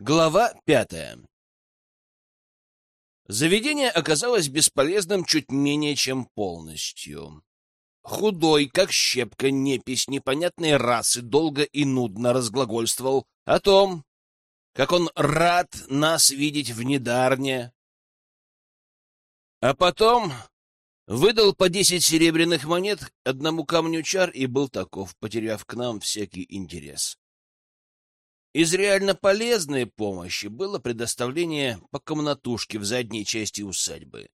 Глава пятая Заведение оказалось бесполезным чуть менее чем полностью. Худой, как щепка, непись непонятной расы долго и нудно разглагольствовал о том, как он рад нас видеть в недарне. А потом выдал по десять серебряных монет одному камню чар и был таков, потеряв к нам всякий интерес. Из реально полезной помощи было предоставление по комнатушке в задней части усадьбы.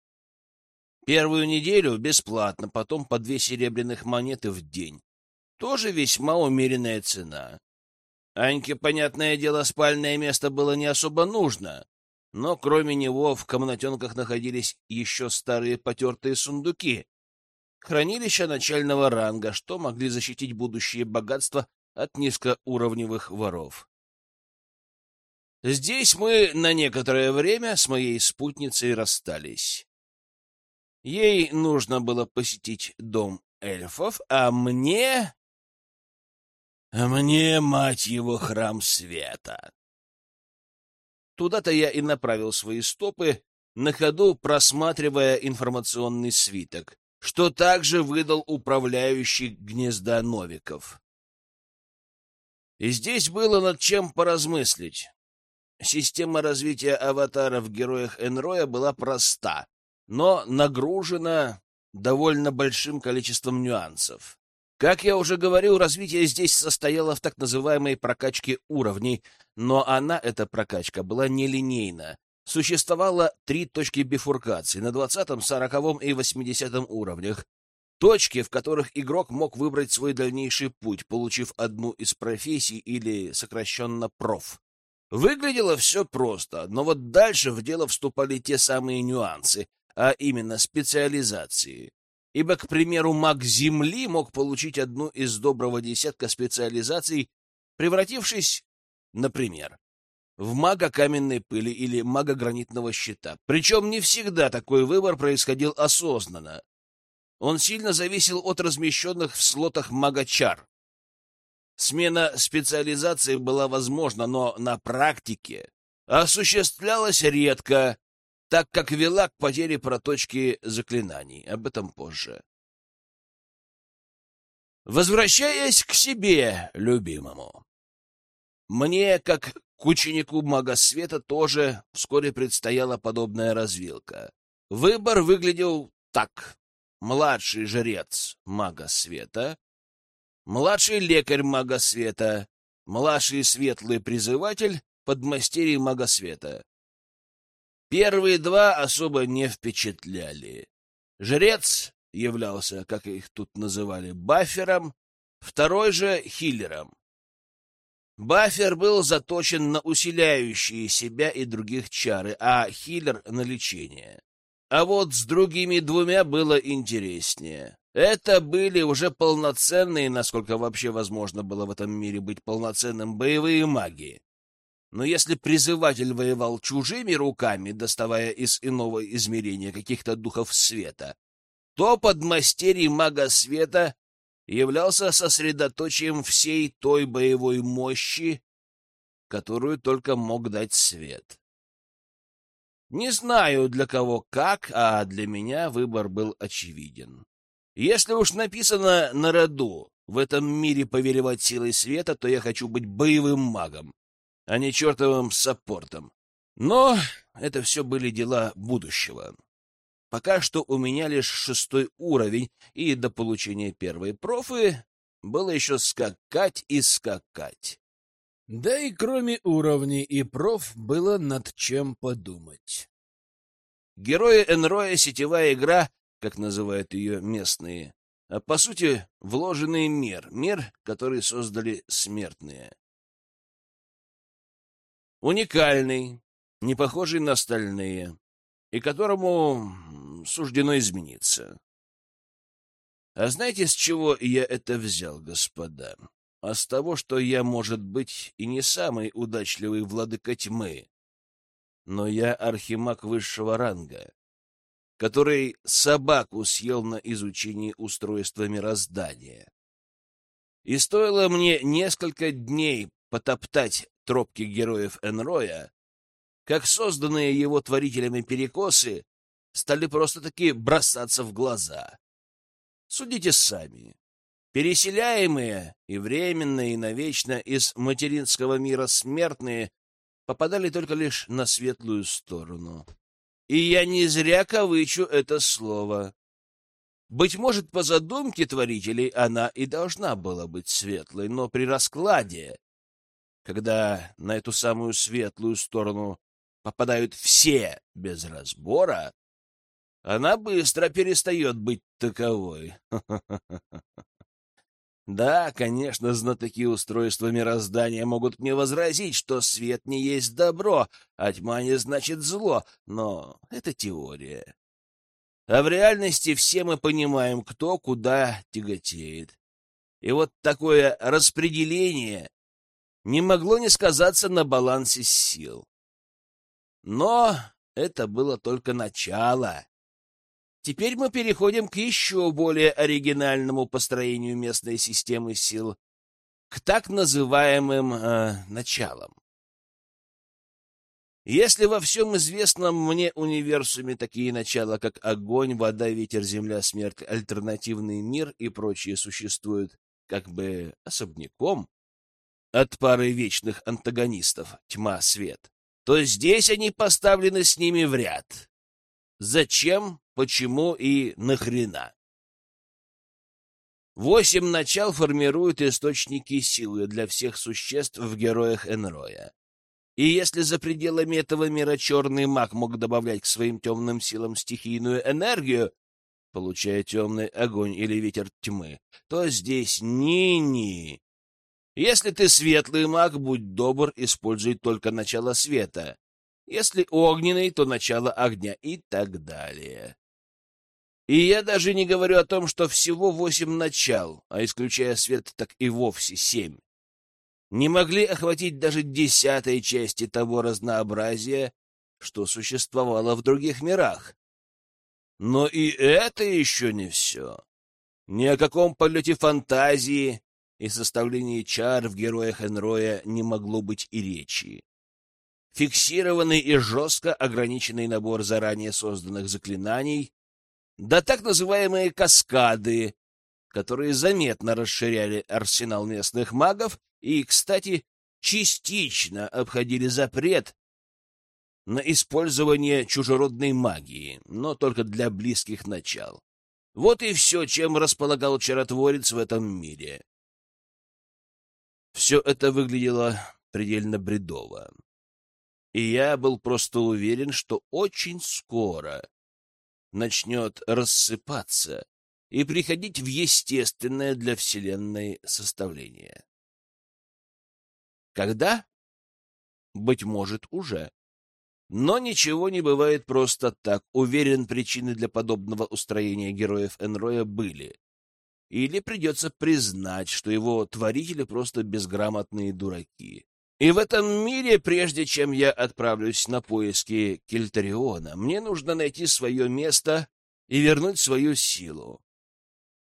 Первую неделю бесплатно, потом по две серебряных монеты в день. Тоже весьма умеренная цена. Аньке, понятное дело, спальное место было не особо нужно, но кроме него в комнатенках находились еще старые потертые сундуки, хранилища начального ранга, что могли защитить будущее богатство от низкоуровневых воров. Здесь мы на некоторое время с моей спутницей расстались. Ей нужно было посетить дом эльфов, а мне... А мне, мать его, храм света. Туда-то я и направил свои стопы, на ходу просматривая информационный свиток, что также выдал управляющий гнезда Новиков. И здесь было над чем поразмыслить. Система развития аватара в героях Энроя была проста, но нагружена довольно большим количеством нюансов. Как я уже говорил, развитие здесь состояло в так называемой прокачке уровней, но она, эта прокачка, была нелинейна. Существовало три точки бифуркации на 20, 40 и 80 уровнях. Точки, в которых игрок мог выбрать свой дальнейший путь, получив одну из профессий или сокращенно проф. Выглядело все просто, но вот дальше в дело вступали те самые нюансы, а именно специализации. Ибо, к примеру, маг Земли мог получить одну из доброго десятка специализаций, превратившись, например, в мага каменной пыли или мага гранитного щита. Причем не всегда такой выбор происходил осознанно. Он сильно зависел от размещенных в слотах мага-чар. Смена специализации была возможна, но на практике осуществлялась редко, так как вела к потере проточки заклинаний. Об этом позже. Возвращаясь к себе, любимому, мне, как к ученику мага света, тоже вскоре предстояла подобная развилка. Выбор выглядел так. Младший жрец мага света младший лекарь мага света, младший светлый призыватель, подмастерье мага света. Первые два особо не впечатляли. Жрец являлся, как их тут называли, бафером, второй же — хиллером. Бафер был заточен на усиляющие себя и других чары, а хиллер — на лечение. А вот с другими двумя было интереснее. Это были уже полноценные, насколько вообще возможно было в этом мире быть полноценным, боевые маги. Но если призыватель воевал чужими руками, доставая из иного измерения каких-то духов света, то подмастерье мага света являлся сосредоточием всей той боевой мощи, которую только мог дать свет. Не знаю, для кого как, а для меня выбор был очевиден. Если уж написано на роду в этом мире повелевать силой света, то я хочу быть боевым магом, а не чертовым саппортом. Но это все были дела будущего. Пока что у меня лишь шестой уровень, и до получения первой профы было еще скакать и скакать. Да и кроме уровней и проф было над чем подумать. Герои Энроя — сетевая игра, как называют ее местные, а по сути вложенный мир, мир, который создали смертные. Уникальный, не похожий на остальные, и которому суждено измениться. А знаете, с чего я это взял, господа? А с того, что я, может быть, и не самый удачливый владыка тьмы, но я архимаг высшего ранга, который собаку съел на изучении устройства мироздания. И стоило мне несколько дней потоптать тропки героев Энроя, как созданные его творителями перекосы стали просто-таки бросаться в глаза. Судите сами. Переселяемые и временно, и навечно из материнского мира смертные попадали только лишь на светлую сторону. И я не зря кавычу это слово. Быть может, по задумке творителей она и должна была быть светлой, но при раскладе, когда на эту самую светлую сторону попадают все без разбора, она быстро перестает быть таковой. Да, конечно, знатоки устройства мироздания могут мне возразить, что свет не есть добро, а тьма не значит зло, но это теория. А в реальности все мы понимаем, кто куда тяготеет. И вот такое распределение не могло не сказаться на балансе сил. Но это было только начало. Теперь мы переходим к еще более оригинальному построению местной системы сил, к так называемым э, началам. Если во всем известном мне универсуме такие начала, как огонь, вода, ветер, земля, смерть, альтернативный мир и прочие существуют как бы особняком от пары вечных антагонистов тьма, свет, то здесь они поставлены с ними в ряд. Зачем, почему и нахрена? Восемь начал формируют источники силы для всех существ в героях Энроя. И если за пределами этого мира черный маг мог добавлять к своим темным силам стихийную энергию, получая темный огонь или ветер тьмы, то здесь ни-ни. Если ты светлый маг, будь добр, используй только начало света. Если огненный, то начало огня и так далее. И я даже не говорю о том, что всего восемь начал, а исключая свет, так и вовсе семь. Не могли охватить даже десятой части того разнообразия, что существовало в других мирах. Но и это еще не все. Ни о каком полете фантазии и составлении чар в героях Энроя не могло быть и речи фиксированный и жестко ограниченный набор заранее созданных заклинаний, да так называемые каскады, которые заметно расширяли арсенал местных магов и, кстати, частично обходили запрет на использование чужеродной магии, но только для близких начал. Вот и все, чем располагал чаротворец в этом мире. Все это выглядело предельно бредово и я был просто уверен, что очень скоро начнет рассыпаться и приходить в естественное для Вселенной составление. Когда? Быть может, уже. Но ничего не бывает просто так. Уверен, причины для подобного устроения героев Энроя были. Или придется признать, что его творители просто безграмотные дураки. И в этом мире, прежде чем я отправлюсь на поиски Кельтариона, мне нужно найти свое место и вернуть свою силу.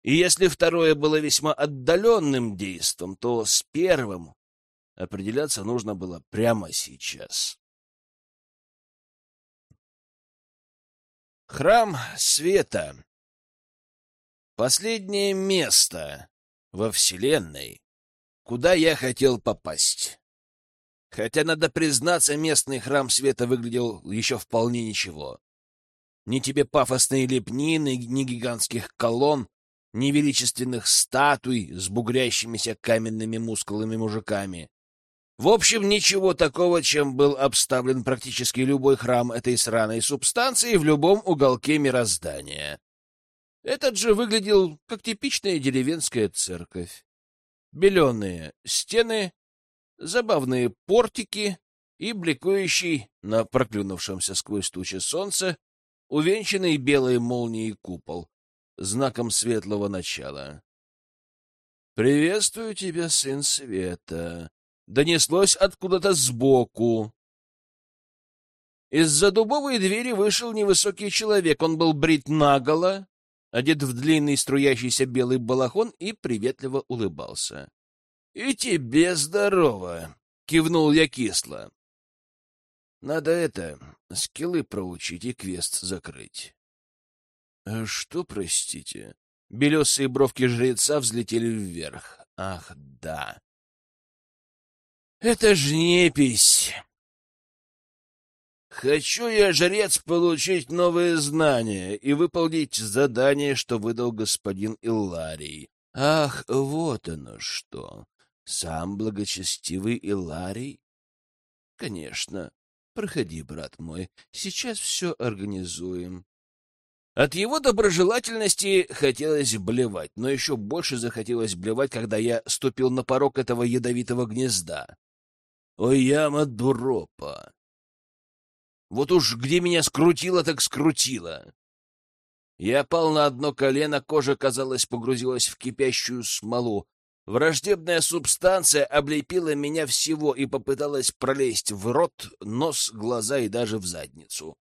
И если второе было весьма отдаленным действом, то с первым определяться нужно было прямо сейчас. Храм Света. Последнее место во Вселенной, куда я хотел попасть. Хотя, надо признаться, местный храм света выглядел еще вполне ничего. Ни тебе пафосной лепнины, ни гигантских колонн, ни величественных статуй с бугрящимися каменными мускулами мужиками. В общем, ничего такого, чем был обставлен практически любой храм этой сраной субстанции в любом уголке мироздания. Этот же выглядел как типичная деревенская церковь. Беленые стены, забавные портики и бликующий на проклюнувшемся сквозь тучи солнце увенчанный белой молнией купол, знаком светлого начала. «Приветствую тебя, сын света!» Донеслось откуда-то сбоку. Из-за дубовой двери вышел невысокий человек. Он был брит наголо, одет в длинный струящийся белый балахон и приветливо улыбался. — И тебе здорово, — кивнул я кисло. «Надо это, скиллы проучить и квест закрыть». «Э, «Что, простите?» Белесые бровки жреца взлетели вверх. «Ах, да!» «Это ж непись!» «Хочу я, жрец, получить новые знания и выполнить задание, что выдал господин Илларий. Ах, вот оно что! Сам благочестивый Иларий? Конечно. Проходи, брат мой, сейчас все организуем. От его доброжелательности хотелось блевать, но еще больше захотелось блевать, когда я ступил на порог этого ядовитого гнезда. Ой, яма дуропа! Вот уж где меня скрутило, так скрутило. Я пал на одно колено, кожа, казалось, погрузилась в кипящую смолу, Враждебная субстанция облепила меня всего и попыталась пролезть в рот, нос, глаза и даже в задницу.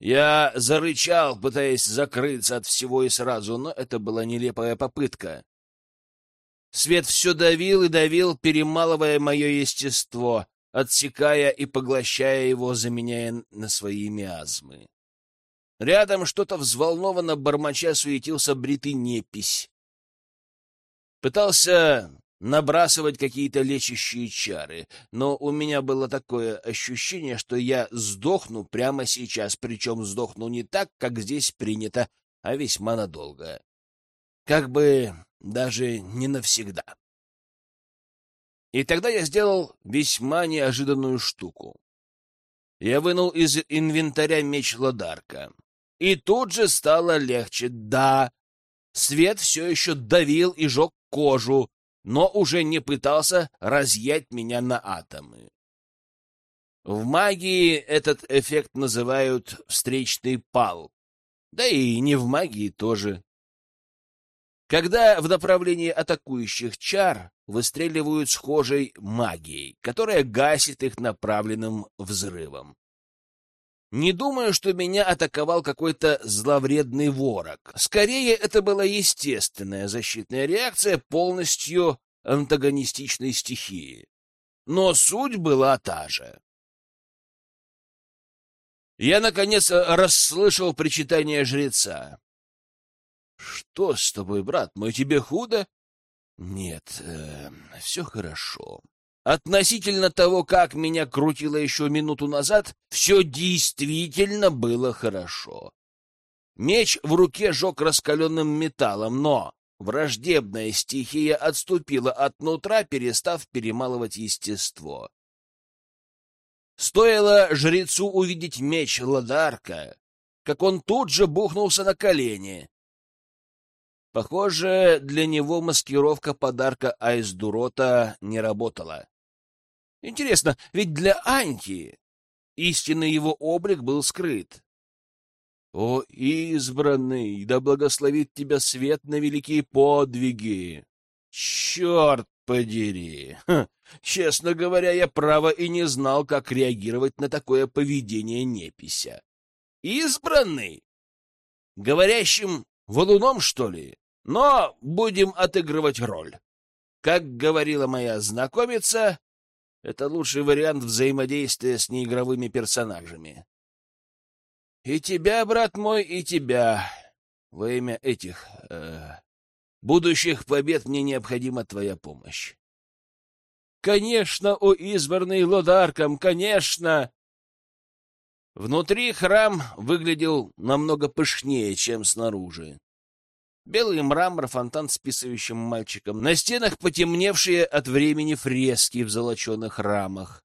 Я зарычал, пытаясь закрыться от всего и сразу, но это была нелепая попытка. Свет все давил и давил, перемалывая мое естество, отсекая и поглощая его, заменяя на свои миазмы. Рядом что-то взволнованно бормоча суетился бритый непись. Пытался набрасывать какие-то лечащие чары, но у меня было такое ощущение, что я сдохну прямо сейчас, причем сдохну не так, как здесь принято, а весьма надолго. Как бы даже не навсегда. И тогда я сделал весьма неожиданную штуку. Я вынул из инвентаря меч Ладарка. И тут же стало легче. Да, свет все еще давил и жег кожу, но уже не пытался разъять меня на атомы. В магии этот эффект называют встречный пал. Да и не в магии тоже. Когда в направлении атакующих чар выстреливают схожей магией, которая гасит их направленным взрывом. Не думаю, что меня атаковал какой-то зловредный ворог. Скорее, это была естественная защитная реакция полностью антагонистичной стихии. Но суть была та же. Я, наконец, расслышал причитание жреца. — Что с тобой, брат мой, тебе худо? — Нет, э, все хорошо. Относительно того, как меня крутило еще минуту назад, все действительно было хорошо. Меч в руке жег раскаленным металлом, но враждебная стихия отступила от нутра, перестав перемалывать естество. Стоило жрецу увидеть меч Ладарка, как он тут же бухнулся на колени. Похоже, для него маскировка подарка Айсдурота не работала. Интересно, ведь для Аньки истинный его облик был скрыт. О, избранный, да благословит тебя свет на великие подвиги! Черт подери! Ха, честно говоря, я право и не знал, как реагировать на такое поведение непися. Избранный? Говорящим валуном, что ли? Но будем отыгрывать роль. Как говорила моя знакомица, это лучший вариант взаимодействия с неигровыми персонажами. И тебя, брат мой, и тебя. Во имя этих э, будущих побед мне необходима твоя помощь. Конечно, о избранный Лодарком, конечно! Внутри храм выглядел намного пышнее, чем снаружи. Белый мрамор, фонтан с писающим мальчиком. На стенах потемневшие от времени фрески в золоченых рамах.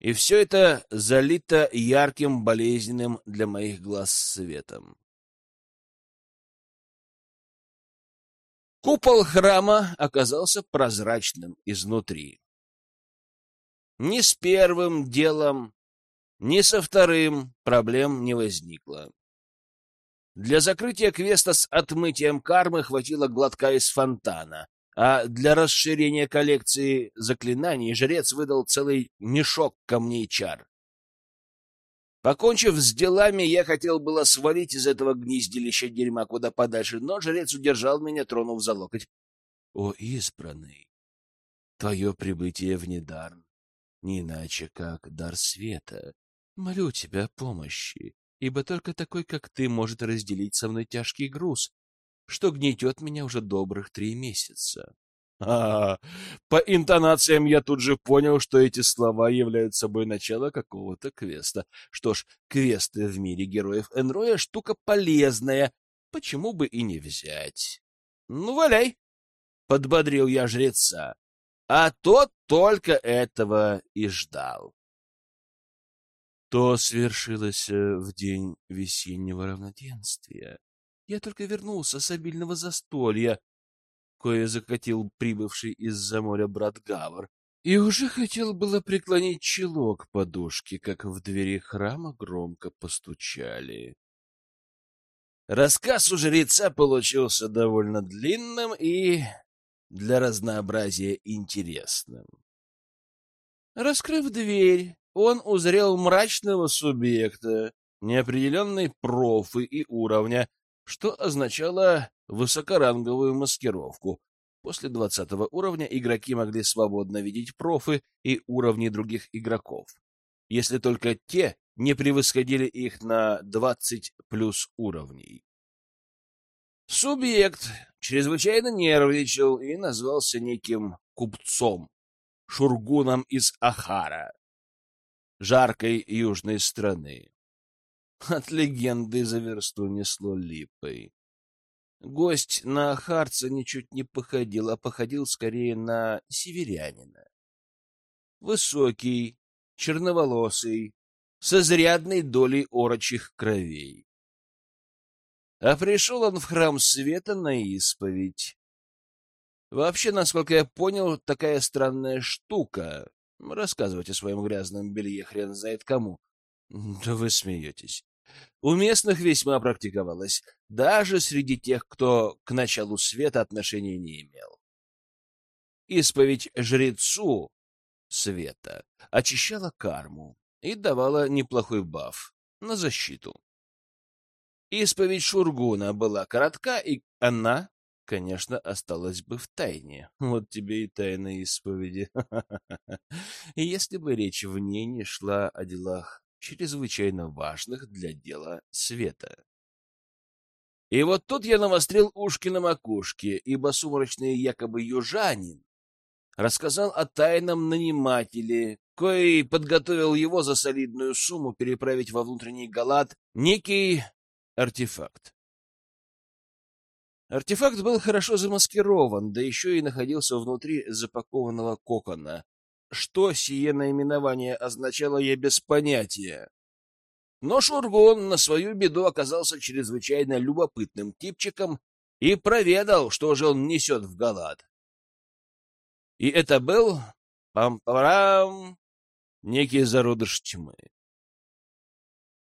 И все это залито ярким, болезненным для моих глаз светом. Купол храма оказался прозрачным изнутри. Ни с первым делом, ни со вторым проблем не возникло. Для закрытия квеста с отмытием кармы хватило глотка из фонтана, а для расширения коллекции заклинаний жрец выдал целый мешок камней чар. Покончив с делами, я хотел было свалить из этого гнездилища дерьма куда подальше, но жрец удержал меня, тронув за локоть. — О, избранный! твое прибытие в Недарн, не иначе, как дар света. Молю тебя о помощи, ибо только такой, как ты, может разделить со мной тяжкий груз, что гнетет меня уже добрых три месяца. А, по интонациям я тут же понял, что эти слова являются собой начало какого-то квеста. Что ж, квесты в мире героев Энроя штука полезная, почему бы и не взять? Ну, валяй! Подбодрил я жреца, а тот только этого и ждал. То свершилось э, в день весеннего равноденствия. Я только вернулся с обильного застолья, кое закатил прибывший из-за моря брат Гавр, и уже хотел было преклонить чело к подушке, как в двери храма громко постучали. Рассказ у жреца получился довольно длинным и для разнообразия интересным. Раскрыв дверь, он узрел мрачного субъекта, неопределенной профы и уровня, что означало высокоранговую маскировку. После двадцатого уровня игроки могли свободно видеть профы и уровни других игроков, если только те не превосходили их на 20 плюс уровней. Субъект чрезвычайно нервничал и назвался неким купцом, шургуном из Ахара, жаркой южной страны. От легенды за версту несло липой. Гость на Ахарца ничуть не походил, а походил скорее на северянина. Высокий, черноволосый, с изрядной долей орочих кровей. А пришел он в храм света на исповедь. Вообще, насколько я понял, такая странная штука. Рассказывать о своем грязном белье хрен знает кому. Да вы смеетесь. У местных весьма практиковалось, даже среди тех, кто к началу света отношения не имел. Исповедь жрецу света очищала карму и давала неплохой баф на защиту. Исповедь Шургуна была коротка, и она, конечно, осталась бы в тайне. Вот тебе и тайна исповеди. Если бы речь в ней не шла о делах чрезвычайно важных для дела света. И вот тут я навострил ушки на макушке, ибо сумрачный якобы южанин рассказал о тайном нанимателе, кой подготовил его за солидную сумму переправить во внутренний Галат некий артефакт. Артефакт был хорошо замаскирован, да еще и находился внутри запакованного кокона. Что сие наименование означало, я без понятия. Но Шургон на свою беду оказался чрезвычайно любопытным типчиком и проведал, что же он несет в Галат. И это был, пам-парам, некий зародыш тьмы.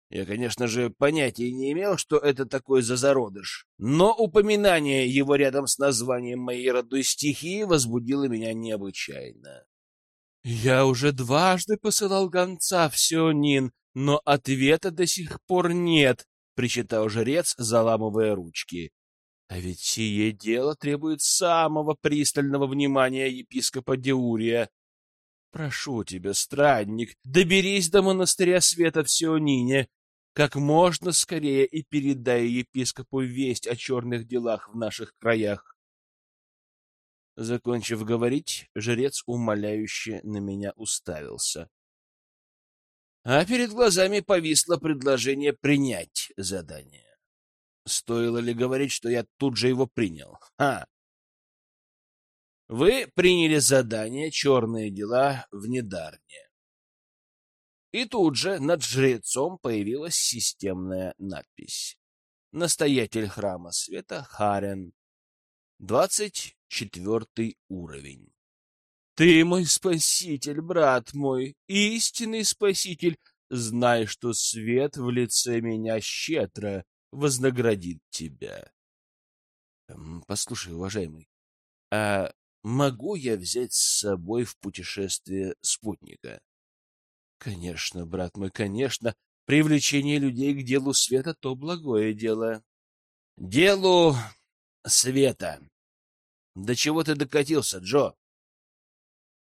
Я, конечно же, понятия не имел, что это такой за зародыш, но упоминание его рядом с названием моей родной стихии возбудило меня необычайно. Я уже дважды посылал гонца в Сионин, но ответа до сих пор нет, причитал жрец, заламывая ручки. А ведь сие дело требует самого пристального внимания епископа Деурия. Прошу тебя, странник, доберись до монастыря света в Сионине, как можно скорее и передай епископу весть о черных делах в наших краях. Закончив говорить, жрец умоляюще на меня уставился. А перед глазами повисло предложение принять задание. Стоило ли говорить, что я тут же его принял? Ха! Вы приняли задание «Черные дела» в Недарне. И тут же над жрецом появилась системная надпись. Настоятель храма света Харен. Двадцать четвертый уровень. Ты мой спаситель, брат мой, истинный спаситель. Знай, что свет в лице меня щедро вознаградит тебя. Послушай, уважаемый, а могу я взять с собой в путешествие спутника? Конечно, брат мой, конечно. Привлечение людей к делу света — то благое дело. Делу света. До чего ты докатился, Джо?